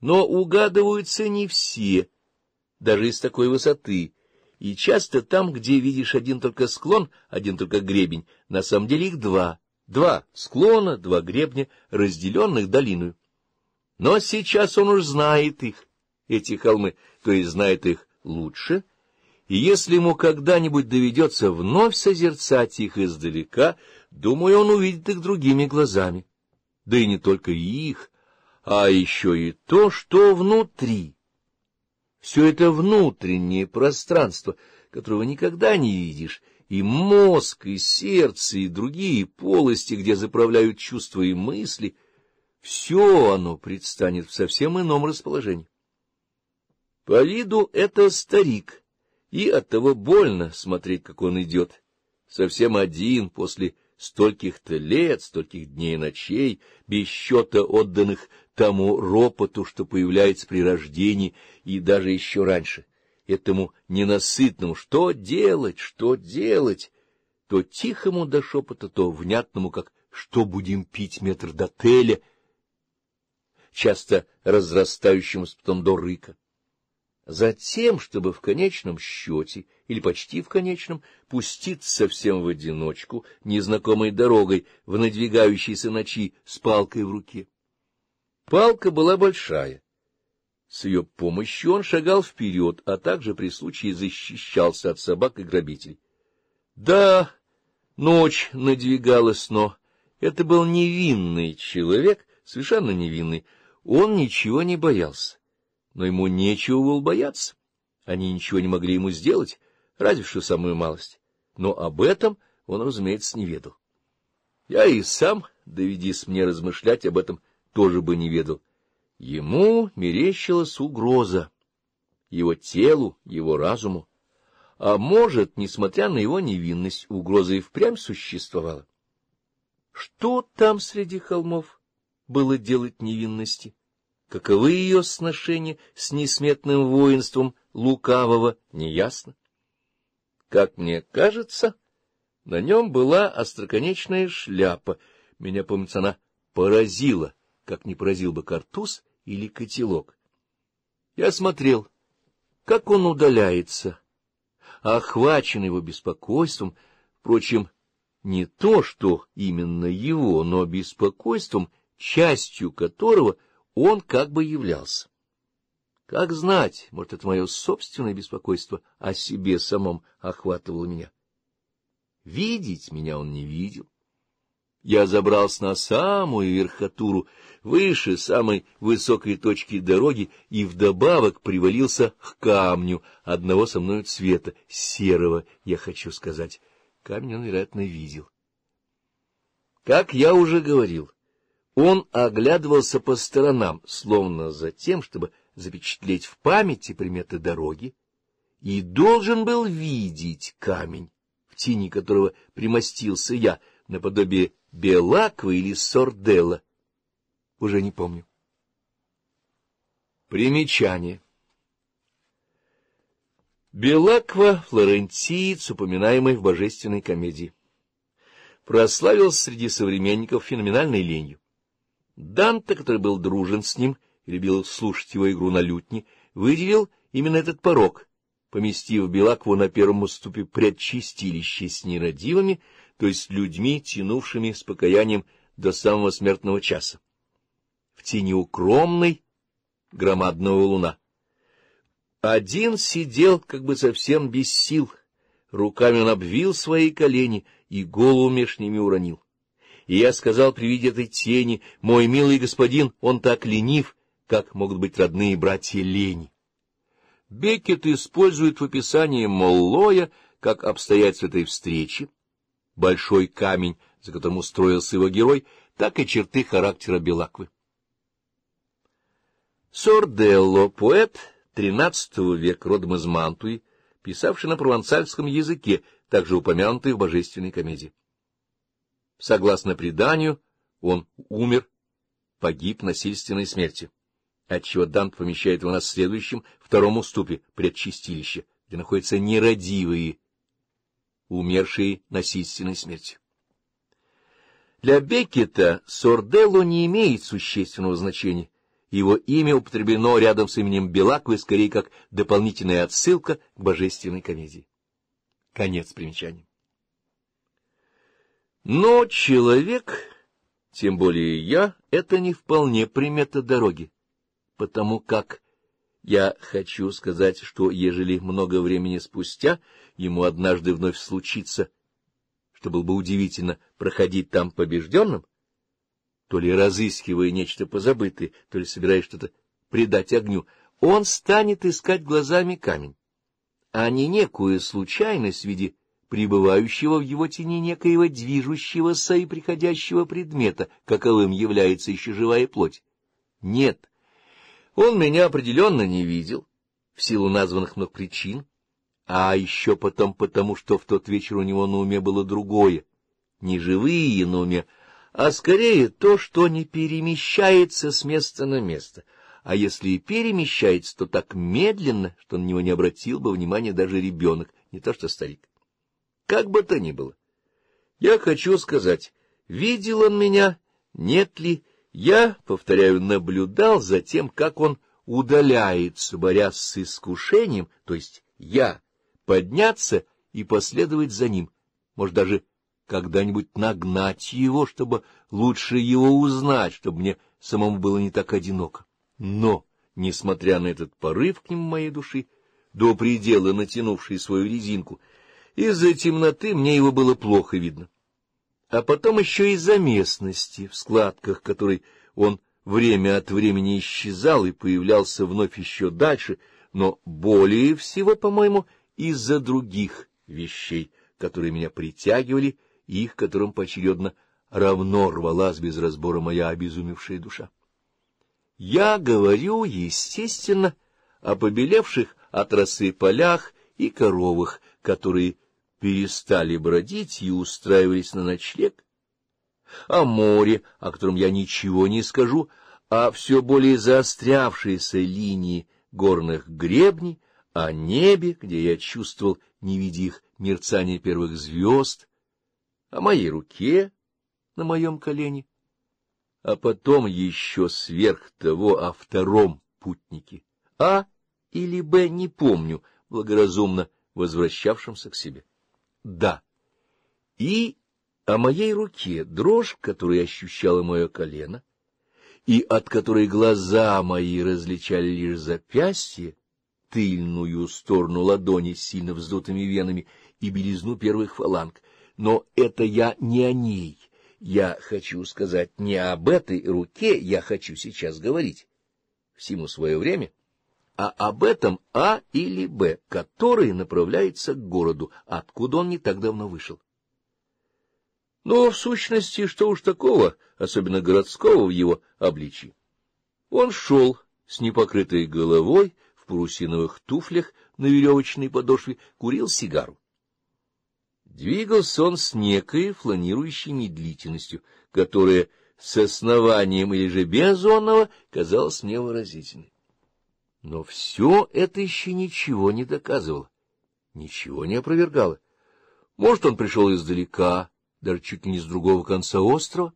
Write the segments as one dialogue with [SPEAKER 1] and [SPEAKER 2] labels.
[SPEAKER 1] но угадываются не все, даже из такой высоты, и часто там, где видишь один только склон, один только гребень, на самом деле их два, два склона, два гребня, разделенных долиной. Но сейчас он уж знает их, эти холмы, то есть знает их лучше, и если ему когда-нибудь доведется вновь созерцать их издалека, думаю, он увидит их другими глазами. Да и не только их, а еще и то, что внутри. Все это внутреннее пространство, которого никогда не видишь, и мозг, и сердце, и другие полости, где заправляют чувства и мысли, все оно предстанет в совсем ином расположении. По виду это старик, и оттого больно смотреть, как он идет, совсем один после стольких-то лет, стольких дней и ночей, без счета отданных тому ропоту, что появляется при рождении и даже еще раньше, этому ненасытному «что делать, что делать», то тихому до шепота, то внятному, как «что будем пить метр до теля», часто разрастающемуся потом до рыка. Затем, чтобы в конечном счете, или почти в конечном, пуститься совсем в одиночку, незнакомой дорогой, в надвигающейся ночи с палкой в руке. Палка была большая. С ее помощью он шагал вперед, а также при случае защищался от собак и грабителей. Да, ночь надвигалась, но это был невинный человек, совершенно невинный. Он ничего не боялся, но ему нечего было бояться. Они ничего не могли ему сделать, разве что самую малость. Но об этом он, разумеется, не ведал. Я и сам, доведись мне размышлять об этом, тоже бы не ведал. Ему мерещилась угроза, его телу, его разуму. А может, несмотря на его невинность, угроза и впрямь существовала. Что там среди холмов было делать невинности? Каковы ее сношения с несметным воинством лукавого, неясно. Как мне кажется, на нем была остроконечная шляпа. Меня, помнится, она поразила как не поразил бы картуз или котелок. Я смотрел, как он удаляется, а охвачен его беспокойством, впрочем, не то, что именно его, но беспокойством, частью которого он как бы являлся. Как знать, может, это мое собственное беспокойство о себе самом охватывало меня. Видеть меня он не видел. Я забрался на самую верхотуру, выше самой высокой точки дороги, и вдобавок привалился к камню одного со мной цвета, серого, я хочу сказать. Камень он, вероятно, видел. Как я уже говорил, он оглядывался по сторонам, словно за тем, чтобы запечатлеть в памяти приметы дороги, и должен был видеть камень, в тени которого примостился я, наподобие Белаква или Сорделла. Уже не помню. Примечание. Белаква — флорентиец, упоминаемый в божественной комедии. Прославился среди современников феноменальной ленью. Данте, который был дружен с ним и любил слушать его игру на лютне, выделил именно этот порог, поместив Белакву на первом уступе предчистилище с нерадивыми, то есть людьми, тянувшими с покаянием до самого смертного часа. В тени укромной громадного луна. Один сидел как бы совсем без сил, руками он обвил свои колени и голову меж ними уронил. И я сказал при виде этой тени, мой милый господин, он так ленив, как могут быть родные братья лени. Беккет использует в описании Моллоя как обстоятельства этой встречи, большой камень, за которым устроился его герой, так и черты характера Белаквы. Сорделло, поэт XIII века, родом из Мантуи, писавший на провансальском языке, также упомянутый в божественной комедии. Согласно преданию, он умер, погиб насильственной смертью, отчего Дант помещает его на следующем, втором уступе, предчистилище, где находятся нерадивые умершие насильственной смертью. Для Беккета Сорделло не имеет существенного значения. Его имя употреблено рядом с именем Белаквы скорее как дополнительная отсылка к божественной комедии. Конец примечания. Но человек, тем более я, это не вполне примета дороги, потому как я хочу сказать, что, ежели много времени спустя ему однажды вновь случится, что было бы удивительно проходить там побежденным, то ли разыскивая нечто позабытое, то ли собираясь что-то предать огню, он станет искать глазами камень, а не некую случайность в виде пребывающего в его тени некоего движущегося и приходящего предмета, каковым является еще живая плоть. Нет, — он меня определенно не видел, в силу названных мной причин, а еще потом потому, что в тот вечер у него на уме было другое, не живые на уме, а скорее то, что не перемещается с места на место, а если и перемещается, то так медленно, что на него не обратил бы внимания даже ребенок, не то что старик. Как бы то ни было, я хочу сказать, видел он меня, нет ли, я, повторяю, наблюдал за тем, как он удаляется, борясь с искушением, то есть я, подняться и последовать за ним, может, даже когда-нибудь нагнать его, чтобы лучше его узнать, чтобы мне самому было не так одиноко. Но, несмотря на этот порыв к нему моей души, до предела натянувший свою резинку, из-за темноты мне его было плохо видно а потом еще из-за местности, в складках которой он время от времени исчезал и появлялся вновь еще дальше, но более всего, по-моему, из-за других вещей, которые меня притягивали и их которым поочередно равно рвалась без разбора моя обезумевшая душа. Я говорю, естественно, о побелевших от росы полях и коровах, которые перестали бродить и устраивались на ночлег, о море, о котором я ничего не скажу, а о все более заострявшейся линии горных гребней, о небе, где я чувствовал, не видя их, мерцание первых звезд, о моей руке на моем колене, а потом еще сверх того о втором путнике, а или б, не помню, благоразумно возвращавшемся к себе. «да». И о моей руке дрожь, которую ощущала мое колено, и от которой глаза мои различали лишь запястье, тыльную сторону ладони с сильно вздутыми венами и белизну первых фаланг. Но это я не о ней. Я хочу сказать не об этой руке, я хочу сейчас говорить. Всему свое время а об этом А или Б, который направляется к городу, откуда он не так давно вышел. Но в сущности, что уж такого, особенно городского в его обличии? Он шел с непокрытой головой, в парусиновых туфлях на веревочной подошве, курил сигару. Двигался он с некой фланирующей медлительностью, которая с основанием или же без онного казалась мне выразительной. Но все это еще ничего не доказывало, ничего не опровергало. Может, он пришел издалека, даже чуть ли не с другого конца острова,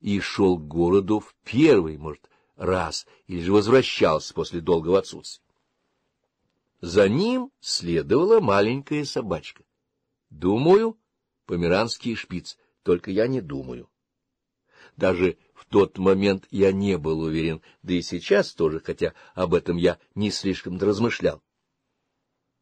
[SPEAKER 1] и шел к городу в первый, может, раз, или же возвращался после долгого отсутствия. За ним следовала маленькая собачка. Думаю, померанский шпиц, только я не думаю. Даже в тот момент я не был уверен, да и сейчас тоже, хотя об этом я не слишком размышлял.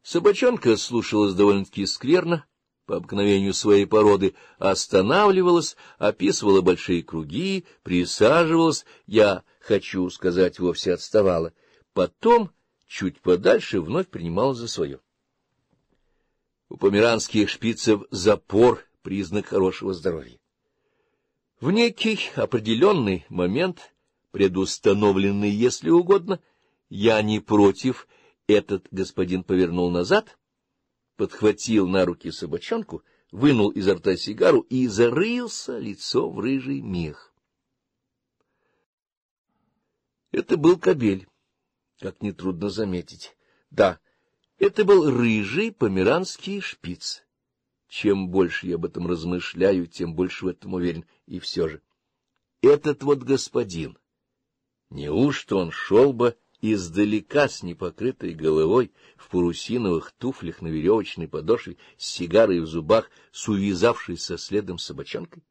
[SPEAKER 1] Собачонка слушалась довольно-таки скверно, по обыкновению своей породы, останавливалась, описывала большие круги, присаживалась, я, хочу сказать, вовсе отставала. Потом, чуть подальше, вновь принимала за свое. У померанских шпицев запор — признак хорошего здоровья. В некий определенный момент, предустановленный, если угодно, я не против, этот господин повернул назад, подхватил на руки собачонку, вынул изо рта сигару и зарылся лицо в рыжий мех. Это был кобель, как нетрудно заметить. Да, это был рыжий померанский шпиц. Чем больше я об этом размышляю, тем больше в этом уверен. И все же. Этот вот господин, неужто он шел бы издалека с непокрытой головой, в парусиновых туфлях на веревочной подошве, с сигарой в зубах, с увязавшей следом собачонкой?